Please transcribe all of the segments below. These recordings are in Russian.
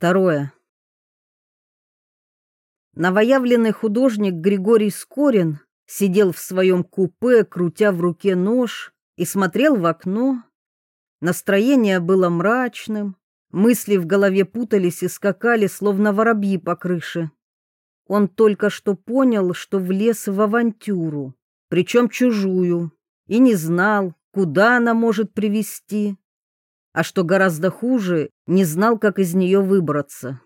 Второе. Новоявленный художник Григорий Скорин сидел в своем купе, крутя в руке нож, и смотрел в окно. Настроение было мрачным, мысли в голове путались и скакали, словно воробьи по крыше. Он только что понял, что влез в авантюру, причем чужую, и не знал, куда она может привести. А что гораздо хуже, не знал, как из нее выбраться.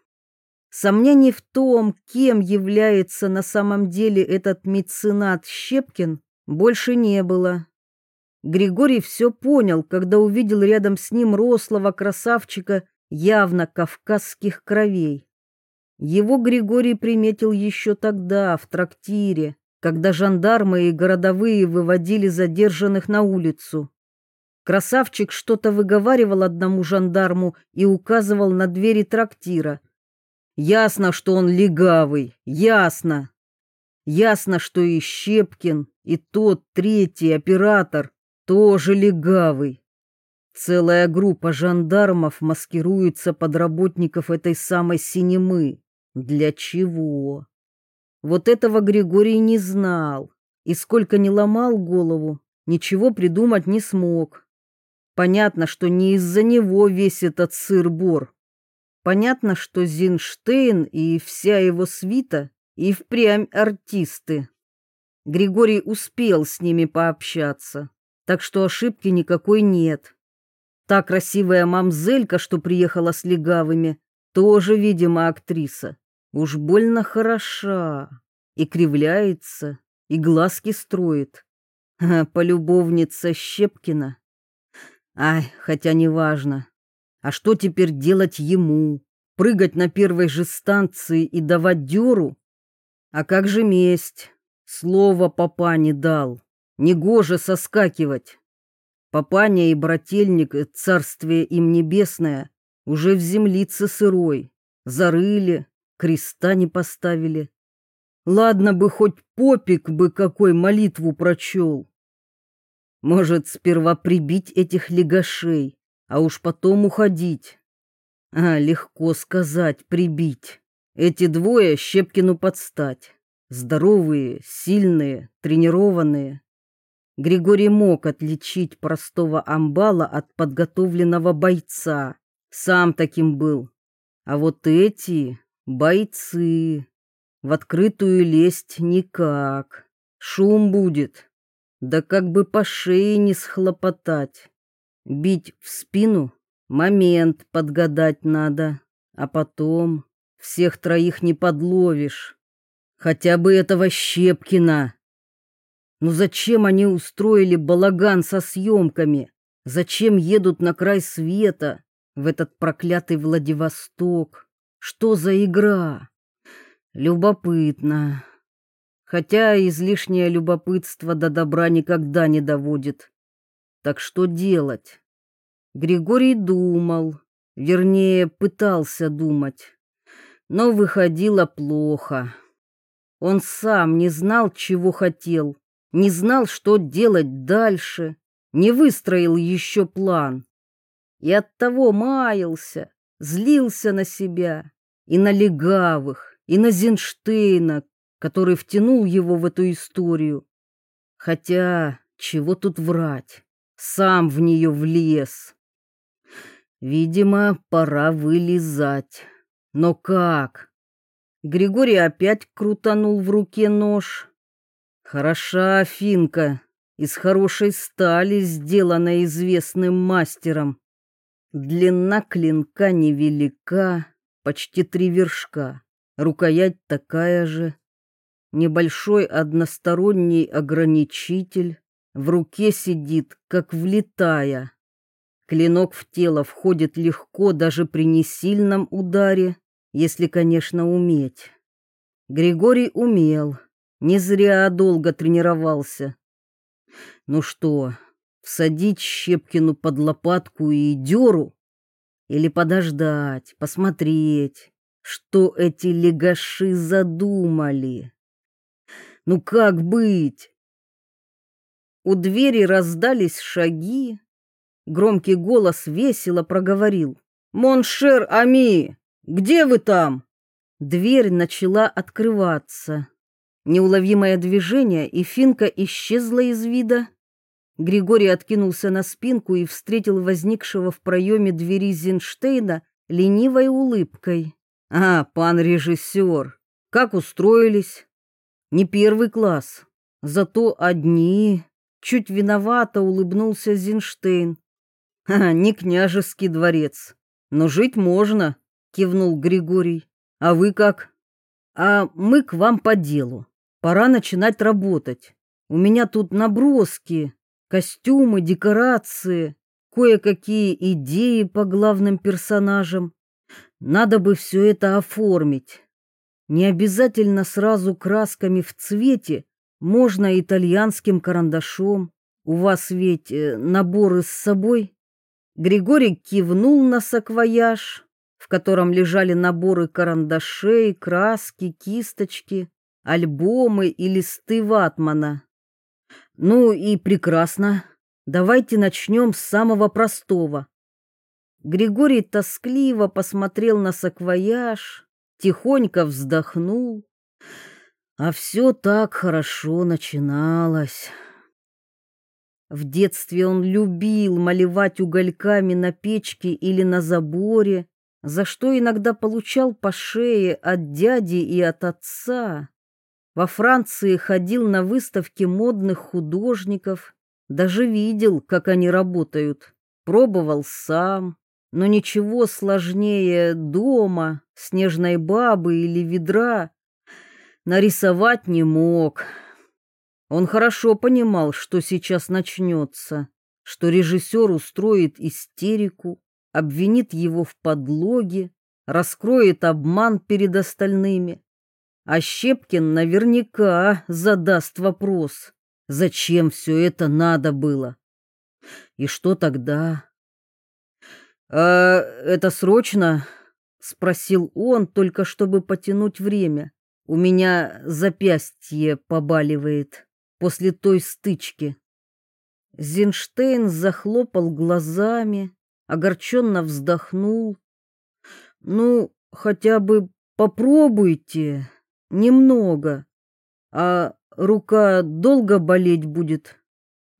Сомнений в том, кем является на самом деле этот меценат Щепкин, больше не было. Григорий все понял, когда увидел рядом с ним рослого красавчика явно кавказских кровей. Его Григорий приметил еще тогда, в трактире, когда жандармы и городовые выводили задержанных на улицу. Красавчик что-то выговаривал одному жандарму и указывал на двери трактира. Ясно, что он легавый, ясно. Ясно, что и Щепкин, и тот третий оператор тоже легавый. Целая группа жандармов маскируется под работников этой самой синемы. Для чего? Вот этого Григорий не знал, и сколько ни ломал голову, ничего придумать не смог. Понятно, что не из-за него весь этот сыр-бор. Понятно, что Зинштейн и вся его свита и впрямь артисты. Григорий успел с ними пообщаться, так что ошибки никакой нет. Та красивая мамзелька, что приехала с легавыми, тоже, видимо, актриса. Уж больно хороша. И кривляется, и глазки строит. Полюбовница Щепкина. Ай, хотя неважно. А что теперь делать ему? Прыгать на первой же станции и давать дёру? А как же месть? Слово папа не дал. Негоже соскакивать. Папаня и брательник, царствие им небесное, уже в землице сырой. Зарыли, креста не поставили. Ладно бы хоть попик бы какой молитву прочел. Может, сперва прибить этих легашей, а уж потом уходить. А, легко сказать, прибить. Эти двое Щепкину подстать. Здоровые, сильные, тренированные. Григорий мог отличить простого амбала от подготовленного бойца. Сам таким был. А вот эти Бойцы. В открытую лезть никак. Шум будет. Да как бы по шее не схлопотать. Бить в спину момент подгадать надо, а потом всех троих не подловишь. Хотя бы этого Щепкина. Ну зачем они устроили балаган со съемками? Зачем едут на край света, в этот проклятый Владивосток? Что за игра? Любопытно. Хотя излишнее любопытство до добра никогда не доводит. Так что делать? Григорий думал, вернее, пытался думать, но выходило плохо. Он сам не знал, чего хотел, не знал, что делать дальше, не выстроил еще план. И оттого маялся, злился на себя и на Легавых, и на Зинштейна, который втянул его в эту историю. Хотя, чего тут врать, сам в нее влез. Видимо, пора вылезать. Но как? Григорий опять крутанул в руке нож. Хороша финка, из хорошей стали сделана известным мастером. Длина клинка невелика, почти три вершка, рукоять такая же, небольшой односторонний ограничитель, в руке сидит, как влетая. Клинок в тело входит легко даже при несильном ударе, если, конечно, уметь. Григорий умел, не зря долго тренировался. Ну что, всадить Щепкину под лопатку и дёру? Или подождать, посмотреть, что эти легаши задумали. Ну как быть? У двери раздались шаги. Громкий голос весело проговорил. «Mon cher ami, Где вы там?» Дверь начала открываться. Неуловимое движение, и Финка исчезла из вида. Григорий откинулся на спинку и встретил возникшего в проеме двери Зинштейна ленивой улыбкой. «А, пан режиссер, как устроились?» «Не первый класс, зато одни». Чуть виновато улыбнулся Зинштейн. «Ха, не княжеский дворец, но жить можно», кивнул Григорий. «А вы как?» «А мы к вам по делу. Пора начинать работать. У меня тут наброски, костюмы, декорации, кое-какие идеи по главным персонажам. Надо бы все это оформить. Не обязательно сразу красками в цвете, можно итальянским карандашом. У вас ведь э, наборы с собой?» Григорий кивнул на саквояж, в котором лежали наборы карандашей, краски, кисточки альбомы и листы ватмана. Ну и прекрасно. Давайте начнем с самого простого. Григорий тоскливо посмотрел на саквояж, тихонько вздохнул. А все так хорошо начиналось. В детстве он любил малевать угольками на печке или на заборе, за что иногда получал по шее от дяди и от отца. Во Франции ходил на выставки модных художников, даже видел, как они работают, пробовал сам, но ничего сложнее дома, снежной бабы или ведра нарисовать не мог. Он хорошо понимал, что сейчас начнется, что режиссер устроит истерику, обвинит его в подлоге, раскроет обман перед остальными. А Щепкин наверняка задаст вопрос, зачем все это надо было. И что тогда? «А это срочно?» — спросил он, только чтобы потянуть время. «У меня запястье побаливает после той стычки». Зинштейн захлопал глазами, огорченно вздохнул. «Ну, хотя бы попробуйте», Немного. А рука долго болеть будет?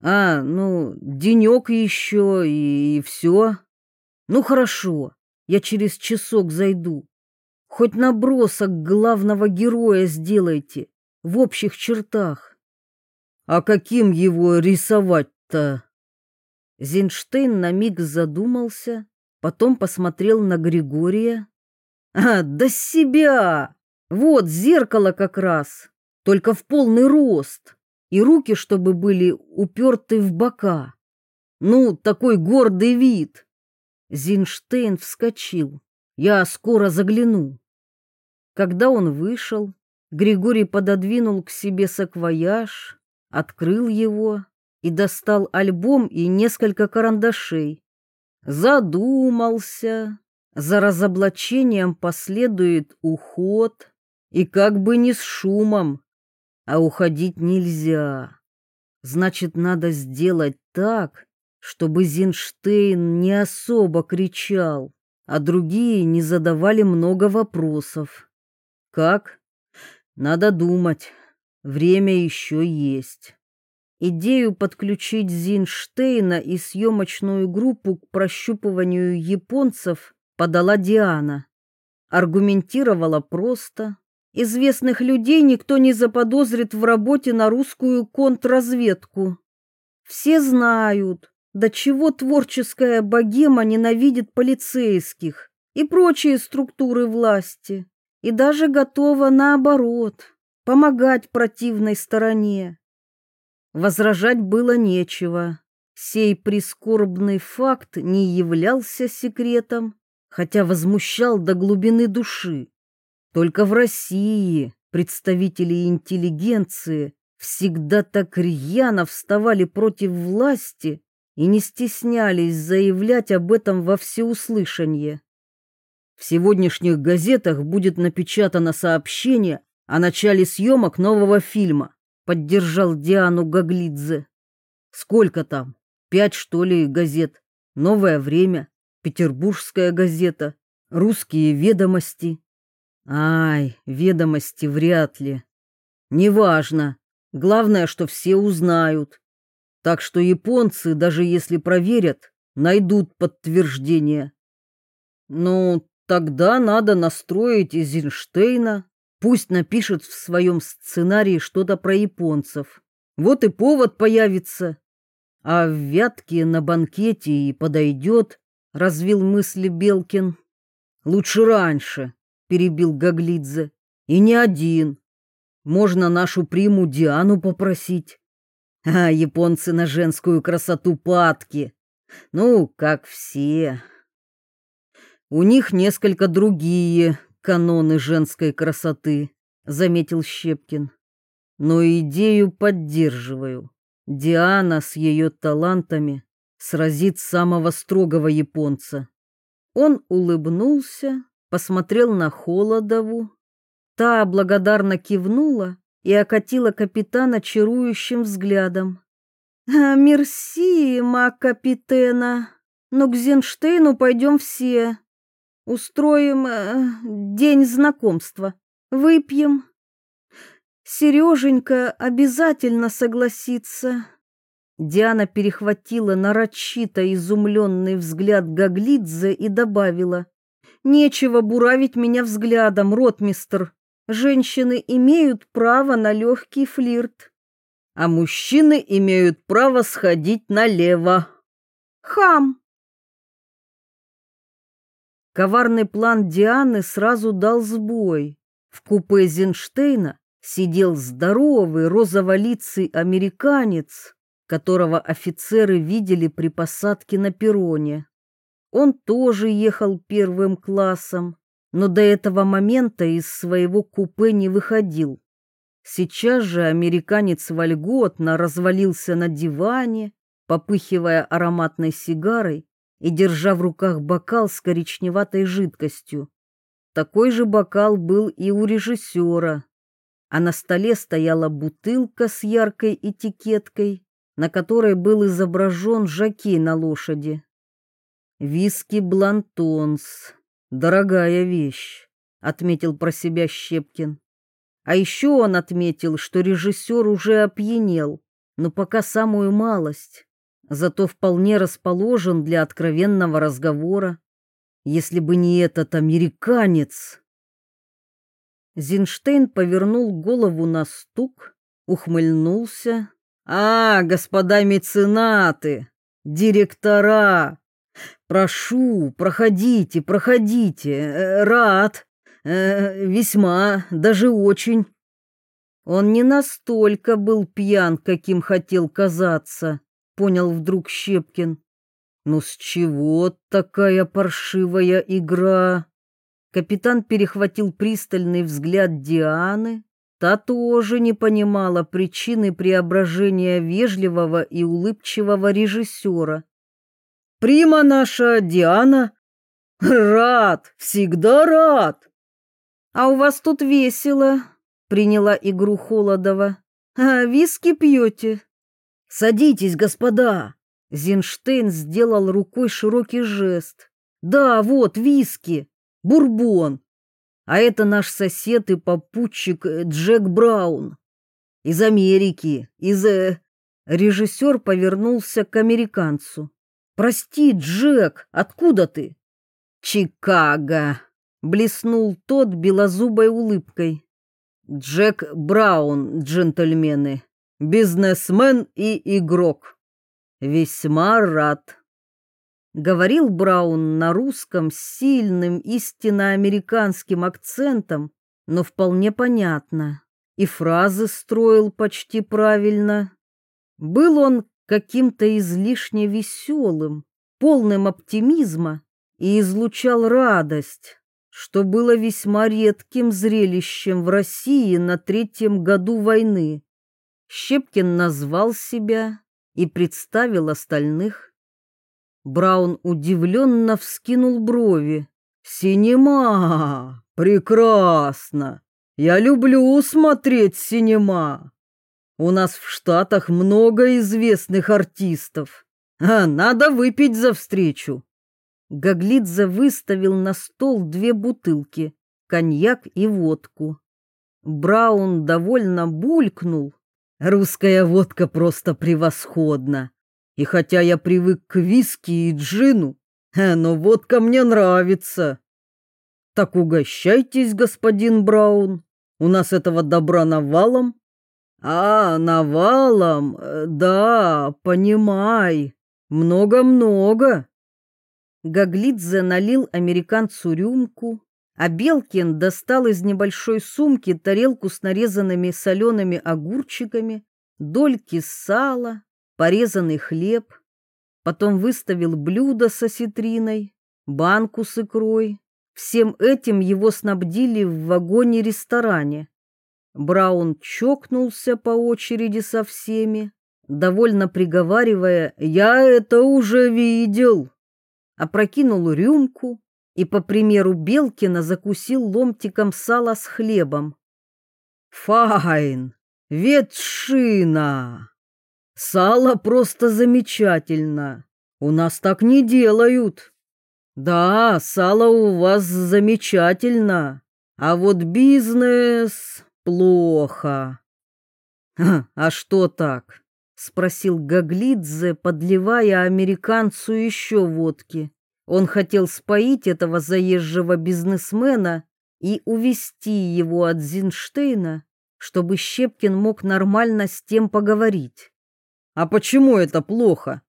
А, ну, денек еще и, и все. Ну, хорошо, я через часок зайду. Хоть набросок главного героя сделайте, в общих чертах. А каким его рисовать-то? Зинштейн на миг задумался, потом посмотрел на Григория. А, до себя! Вот зеркало как раз, только в полный рост, и руки, чтобы были уперты в бока. Ну, такой гордый вид. Зинштейн вскочил. Я скоро загляну. Когда он вышел, Григорий пододвинул к себе саквояж, открыл его и достал альбом и несколько карандашей. Задумался. За разоблачением последует уход. И как бы не с шумом, а уходить нельзя. Значит, надо сделать так, чтобы Зинштейн не особо кричал, а другие не задавали много вопросов. Как? Надо думать. Время еще есть. Идею подключить Зинштейна и съемочную группу к прощупыванию японцев подала Диана. Аргументировала просто, Известных людей никто не заподозрит в работе на русскую контрразведку. Все знают, до чего творческая богема ненавидит полицейских и прочие структуры власти, и даже готова, наоборот, помогать противной стороне. Возражать было нечего. Сей прискорбный факт не являлся секретом, хотя возмущал до глубины души. Только в России представители интеллигенции всегда так рьяно вставали против власти и не стеснялись заявлять об этом во всеуслышание. В сегодняшних газетах будет напечатано сообщение о начале съемок нового фильма, поддержал Диану Гаглидзе. Сколько там? Пять, что ли, газет? Новое время, Петербургская газета, русские ведомости. Ай, ведомости вряд ли. Неважно. Главное, что все узнают. Так что японцы, даже если проверят, найдут подтверждение. Ну, тогда надо настроить Эйзенштейна. Пусть напишет в своем сценарии что-то про японцев. Вот и повод появится. А в Вятке на банкете и подойдет, развил мысли Белкин. Лучше раньше, перебил Гаглидзе. И не один. Можно нашу приму Диану попросить. А японцы на женскую красоту падки. Ну, как все. У них несколько другие каноны женской красоты, заметил Щепкин. Но идею поддерживаю. Диана с ее талантами сразит самого строгого японца. Он улыбнулся, посмотрел на Холодову. Та благодарно кивнула и окатила капитана чарующим взглядом. «А, «Мерси, ма капитена, но к Зенштейну пойдем все. Устроим э, день знакомства, выпьем. Сереженька обязательно согласится». Диана перехватила нарочито изумленный взгляд Гаглидзе и добавила. «Нечего буравить меня взглядом, ротмистр. Женщины имеют право на легкий флирт, а мужчины имеют право сходить налево. Хам! Коварный план Дианы сразу дал сбой. В купе Зинштейна сидел здоровый розоволицый американец, которого офицеры видели при посадке на перроне. Он тоже ехал первым классом, но до этого момента из своего купе не выходил. Сейчас же американец вольготно развалился на диване, попыхивая ароматной сигарой и держа в руках бокал с коричневатой жидкостью. Такой же бокал был и у режиссера, а на столе стояла бутылка с яркой этикеткой, на которой был изображен жакей на лошади. Виски Блантонс Дорогая вещь, отметил про себя Щепкин. А еще он отметил, что режиссер уже опьянел, но пока самую малость, зато вполне расположен для откровенного разговора. Если бы не этот американец. Зинштейн повернул голову на стук, ухмыльнулся. «А, господа меценаты, директора, Прошу, проходите, проходите. Э, рад. Э, весьма, даже очень. Он не настолько был пьян, каким хотел казаться, понял вдруг Щепкин. Ну с чего такая паршивая игра? Капитан перехватил пристальный взгляд Дианы. Та тоже не понимала причины преображения вежливого и улыбчивого режиссера. Прима наша Диана. Рад, всегда рад. А у вас тут весело, приняла игру Холодова. А виски пьете? Садитесь, господа. Зинштейн сделал рукой широкий жест. Да, вот виски, бурбон. А это наш сосед и попутчик э, Джек Браун. Из Америки, из... Э... Режиссер повернулся к американцу. Прости, Джек, откуда ты? Чикаго, блеснул тот белозубой улыбкой. Джек Браун, джентльмены, бизнесмен и игрок. Весьма рад. Говорил Браун на русском с сильным истинно американским акцентом, но вполне понятно. И фразы строил почти правильно. Был он каким-то излишне веселым, полным оптимизма и излучал радость, что было весьма редким зрелищем в России на третьем году войны. Щепкин назвал себя и представил остальных. Браун удивленно вскинул брови. «Синема! Прекрасно! Я люблю смотреть синема!» У нас в Штатах много известных артистов. А надо выпить за встречу. Гаглидзе выставил на стол две бутылки, коньяк и водку. Браун довольно булькнул. Русская водка просто превосходна. И хотя я привык к виски и джину, э, но водка мне нравится. Так угощайтесь, господин Браун. У нас этого добра навалом. А, навалом, э, да, понимай. Много-много. Гаглидзе налил американцу рюмку, а Белкин достал из небольшой сумки тарелку с нарезанными солеными огурчиками, дольки сала, порезанный хлеб. Потом выставил блюдо с осетриной, банку с икрой. Всем этим его снабдили в вагоне-ресторане. Браун чокнулся по очереди со всеми, довольно приговаривая «Я это уже видел» опрокинул рюмку и, по примеру Белкина, закусил ломтиком сала с хлебом. «Файн! Ветшина! Сало просто замечательно! У нас так не делают!» «Да, сало у вас замечательно, а вот бизнес плохо». «А что так?» — спросил Гаглидзе, подливая американцу еще водки. Он хотел споить этого заезжего бизнесмена и увести его от Зинштейна, чтобы Щепкин мог нормально с тем поговорить. «А почему это плохо?»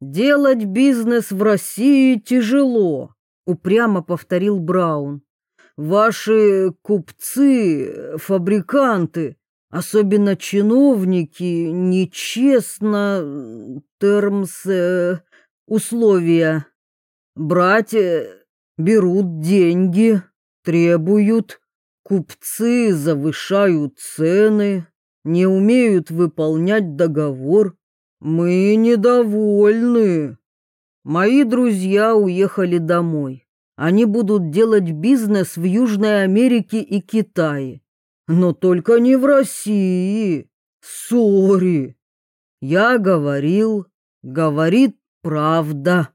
«Делать бизнес в России тяжело», — упрямо повторил Браун. «Ваши купцы, фабриканты Особенно чиновники нечестно термс э, условия. Братья берут деньги, требуют, купцы завышают цены, не умеют выполнять договор. Мы недовольны. Мои друзья уехали домой. Они будут делать бизнес в Южной Америке и Китае но только не в России. Сори. Я говорил, говорит правда.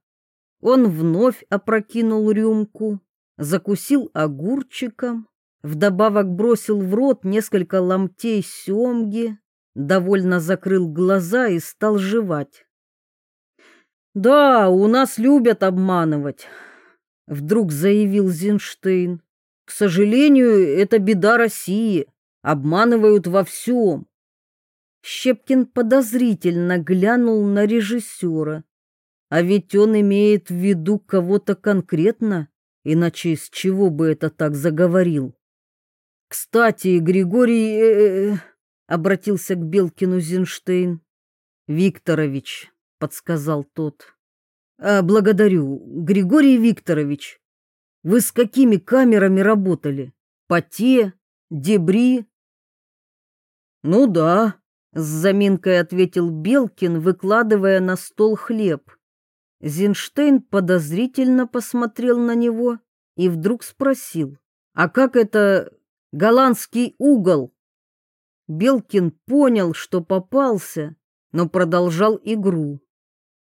Он вновь опрокинул рюмку, закусил огурчиком, вдобавок бросил в рот несколько ломтей семги, довольно закрыл глаза и стал жевать. «Да, у нас любят обманывать», — вдруг заявил Зинштейн. К сожалению, это беда России. Обманывают во всем. Щепкин подозрительно глянул на режиссера. А ведь он имеет в виду кого-то конкретно, иначе из чего бы это так заговорил? Кстати, Григорий э -э -э, обратился к Белкину Зинштейн. Викторович, подсказал тот. А, благодарю, Григорий Викторович. Вы с какими камерами работали? Поте? Дебри? Ну да, с заминкой ответил Белкин, выкладывая на стол хлеб. Зинштейн подозрительно посмотрел на него и вдруг спросил, а как это голландский угол? Белкин понял, что попался, но продолжал игру.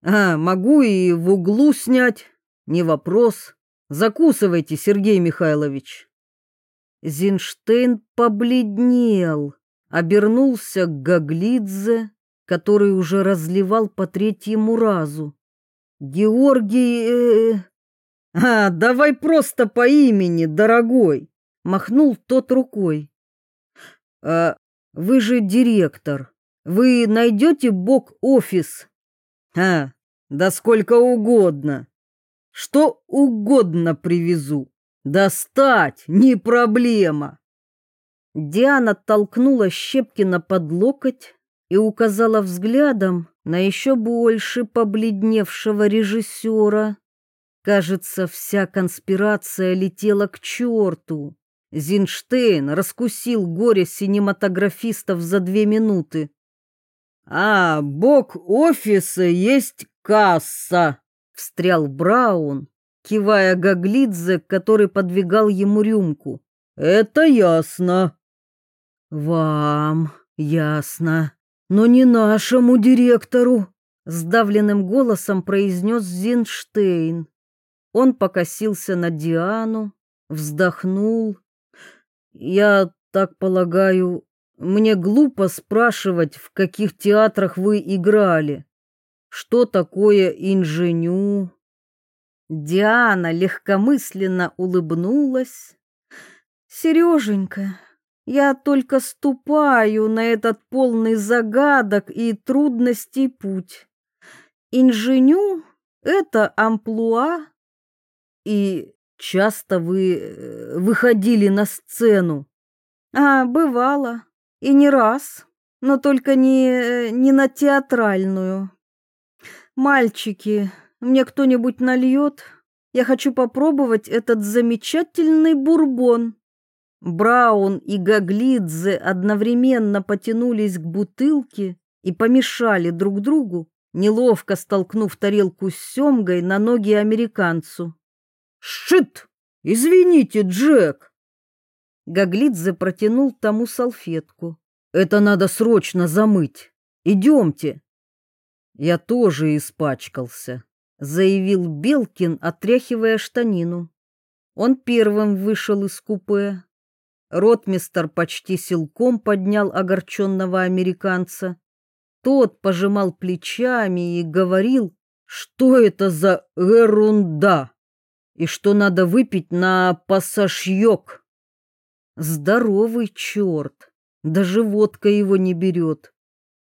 А, могу и в углу снять, не вопрос. Закусывайте, Сергей Михайлович. Зинштейн побледнел, обернулся к Гаглидзе, который уже разливал по третьему разу. Георгий... Э, а, давай просто по имени, дорогой, махнул тот рукой. А, вы же директор. Вы найдете бок-офис? А, да сколько угодно. Что угодно привезу. Достать не проблема. Диана толкнула Щепкина под локоть и указала взглядом на еще больше побледневшего режиссера. Кажется, вся конспирация летела к черту. Зинштейн раскусил горе синематографистов за две минуты. «А, бок офиса есть касса», встрял Браун, кивая Гаглидзе, который подвигал ему рюмку. Это ясно. Вам ясно, но не нашему директору, сдавленным голосом произнес Зинштейн. Он покосился на Диану, вздохнул. «Я так полагаю, мне глупо спрашивать, в каких театрах вы играли. Что такое инженю?» Диана легкомысленно улыбнулась. «Сереженька, я только ступаю на этот полный загадок и трудностей путь. Инженю — это амплуа. И часто вы э, выходили на сцену? А, бывало. И не раз. Но только не, не на театральную. Мальчики, мне кто-нибудь нальет? Я хочу попробовать этот замечательный бурбон. Браун и Гаглидзе одновременно потянулись к бутылке и помешали друг другу, неловко столкнув тарелку с семгой на ноги американцу. «Шит! Извините, Джек!» Гаглидзе протянул тому салфетку. «Это надо срочно замыть. Идемте!» «Я тоже испачкался», — заявил Белкин, отряхивая штанину. Он первым вышел из купе, Ротмистер почти силком поднял огорченного американца. Тот пожимал плечами и говорил, что это за ерунда и что надо выпить на пассажьёк. Здоровый черт, даже водка его не берет.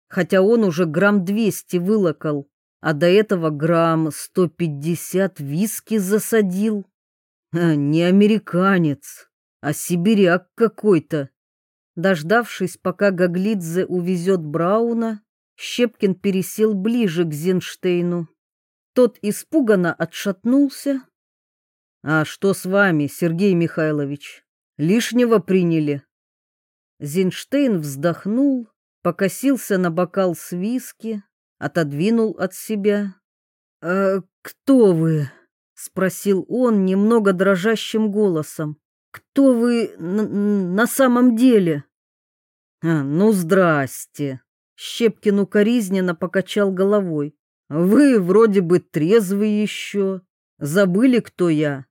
Хотя он уже грамм двести вылокал, а до этого грамм сто пятьдесят виски засадил. А, не американец а сибиряк какой-то. Дождавшись, пока Гаглидзе увезет Брауна, Щепкин пересел ближе к Зинштейну. Тот испуганно отшатнулся. «А что с вами, Сергей Михайлович? Лишнего приняли?» Зинштейн вздохнул, покосился на бокал с виски, отодвинул от себя. «А кто вы?» — спросил он немного дрожащим голосом. Кто вы на самом деле? А, ну, здрасте. Щепкин укоризненно покачал головой. Вы вроде бы трезвы еще. Забыли, кто я?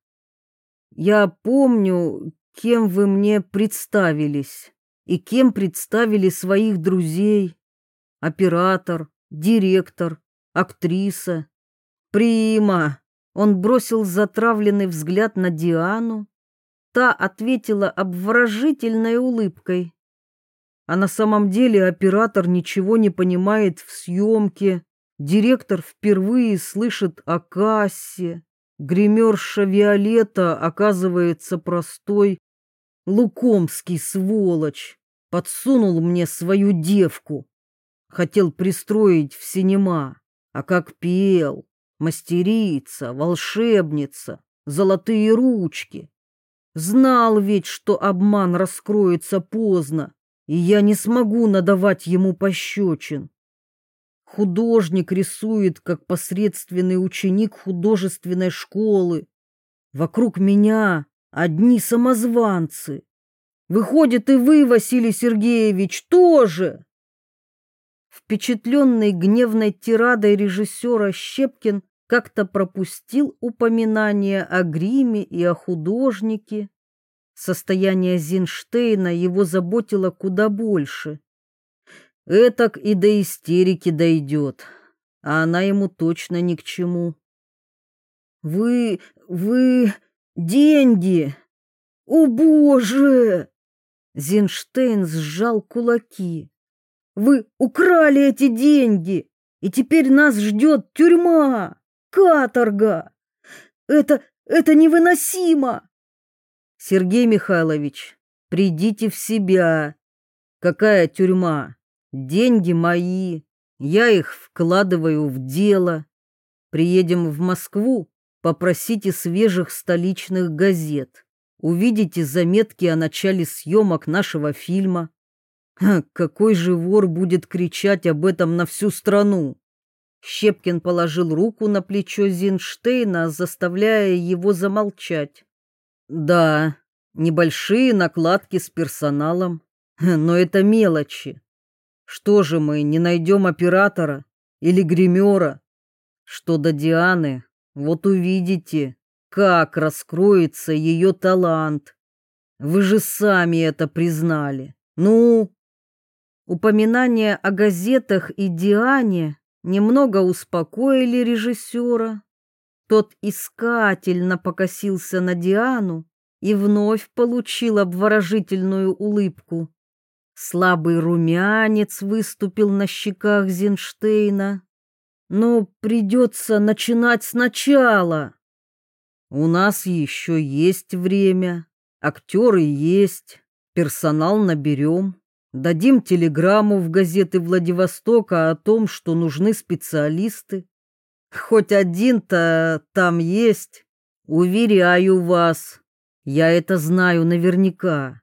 Я помню, кем вы мне представились и кем представили своих друзей. Оператор, директор, актриса. Прима. Он бросил затравленный взгляд на Диану, Та ответила обворожительной улыбкой. А на самом деле оператор ничего не понимает в съемке. Директор впервые слышит о кассе. Гримерша Виолетта оказывается простой. Лукомский сволочь подсунул мне свою девку. Хотел пристроить в синема, а как пел, мастерица, волшебница, золотые ручки. Знал ведь, что обман раскроется поздно, и я не смогу надавать ему пощечин. Художник рисует, как посредственный ученик художественной школы. Вокруг меня одни самозванцы. Выходит, и вы, Василий Сергеевич, тоже. Впечатленный гневной тирадой режиссера Щепкин как-то пропустил упоминание о гриме и о художнике. Состояние Зинштейна его заботило куда больше. Этак и до истерики дойдет, а она ему точно ни к чему. «Вы... вы... деньги! О, Боже!» Зинштейн сжал кулаки. «Вы украли эти деньги, и теперь нас ждет тюрьма!» Каторга! Это... это невыносимо! Сергей Михайлович, придите в себя. Какая тюрьма? Деньги мои. Я их вкладываю в дело. Приедем в Москву, попросите свежих столичных газет. Увидите заметки о начале съемок нашего фильма. Ха, какой же вор будет кричать об этом на всю страну? Щепкин положил руку на плечо Зинштейна, заставляя его замолчать. Да, небольшие накладки с персоналом, но это мелочи. Что же мы не найдем оператора или гримера? Что до Дианы, вот увидите, как раскроется ее талант. Вы же сами это признали. Ну, упоминания о газетах и Диане немного успокоили режиссера. Тот искательно покосился на Диану и вновь получил обворожительную улыбку. Слабый румянец выступил на щеках Зинштейна. Но придется начинать сначала. У нас еще есть время, актеры есть, персонал наберем. Дадим телеграмму в газеты Владивостока о том, что нужны специалисты. Хоть один-то там есть. Уверяю вас, я это знаю наверняка.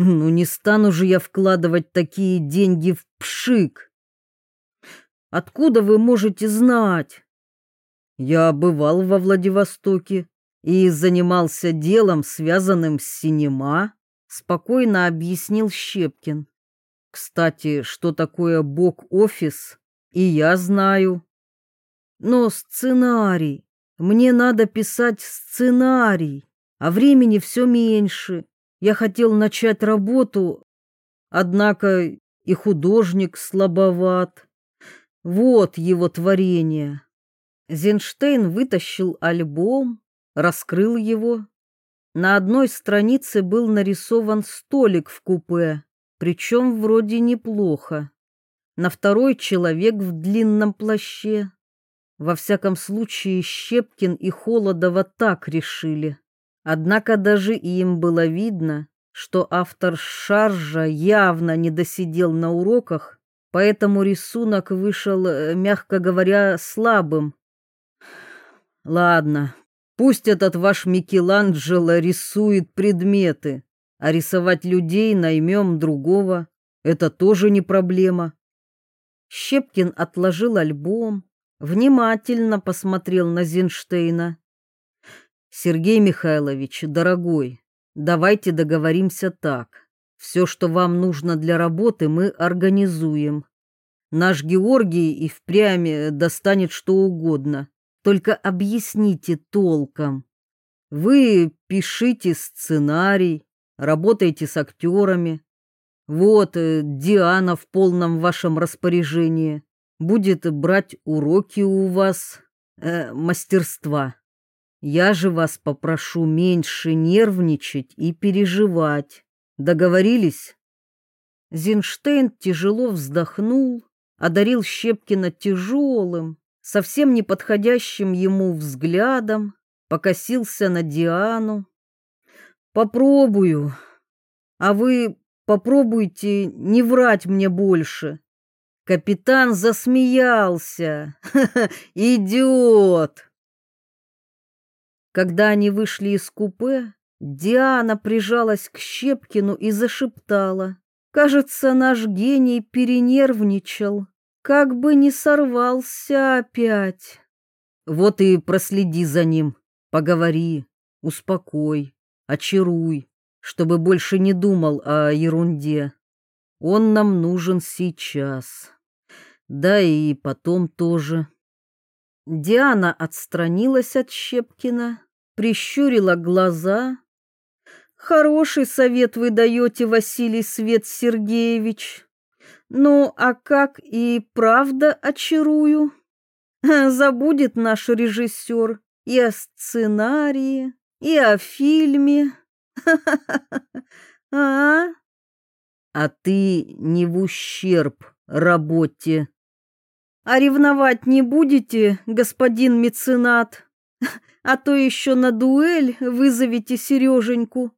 Ну не стану же я вкладывать такие деньги в пшик. Откуда вы можете знать? Я бывал во Владивостоке и занимался делом, связанным с синема, спокойно объяснил Щепкин. Кстати, что такое бок-офис, и я знаю. Но сценарий, мне надо писать сценарий, а времени все меньше. Я хотел начать работу, однако и художник слабоват. Вот его творение. Зенштейн вытащил альбом, раскрыл его. На одной странице был нарисован столик в купе, причем вроде неплохо. На второй человек в длинном плаще. Во всяком случае, Щепкин и Холодова так решили. Однако даже им было видно, что автор шаржа явно не досидел на уроках, поэтому рисунок вышел, э, мягко говоря, слабым. Ладно, пусть этот ваш Микеланджело рисует предметы, а рисовать людей наймем другого. Это тоже не проблема. Щепкин отложил альбом, внимательно посмотрел на Зинштейна. Сергей Михайлович, дорогой, давайте договоримся так. Все, что вам нужно для работы, мы организуем. Наш Георгий и впрямь достанет что угодно. Только объясните толком. Вы пишите сценарий, работаете с актерами. Вот э, Диана в полном вашем распоряжении. Будет брать уроки у вас э, мастерства. Я же вас попрошу меньше нервничать и переживать. Договорились? Зинштейн тяжело вздохнул, одарил Щепкина тяжелым, совсем не подходящим ему взглядом, покосился на Диану. «Попробую. А вы попробуйте не врать мне больше». Капитан засмеялся. «Идиот!» Когда они вышли из купе, Диана прижалась к Щепкину и зашептала. «Кажется, наш гений перенервничал как бы не сорвался опять. Вот и проследи за ним, поговори, успокой, очаруй, чтобы больше не думал о ерунде. Он нам нужен сейчас. Да и потом тоже. Диана отстранилась от Щепкина, прищурила глаза. «Хороший совет вы даете, Василий Свет Сергеевич. Ну, а как и правда очарую? Забудет наш режиссер и о сценарии, и о фильме. А? А ты не в ущерб работе. А ревновать не будете, господин меценат? А то еще на дуэль вызовите Сереженьку.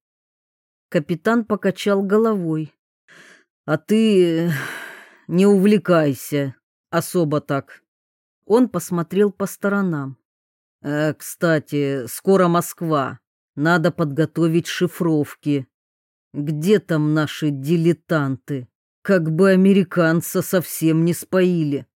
Капитан покачал головой. А ты не увлекайся особо так. Он посмотрел по сторонам. Э, кстати, скоро Москва. Надо подготовить шифровки. Где там наши дилетанты? Как бы американца совсем не споили.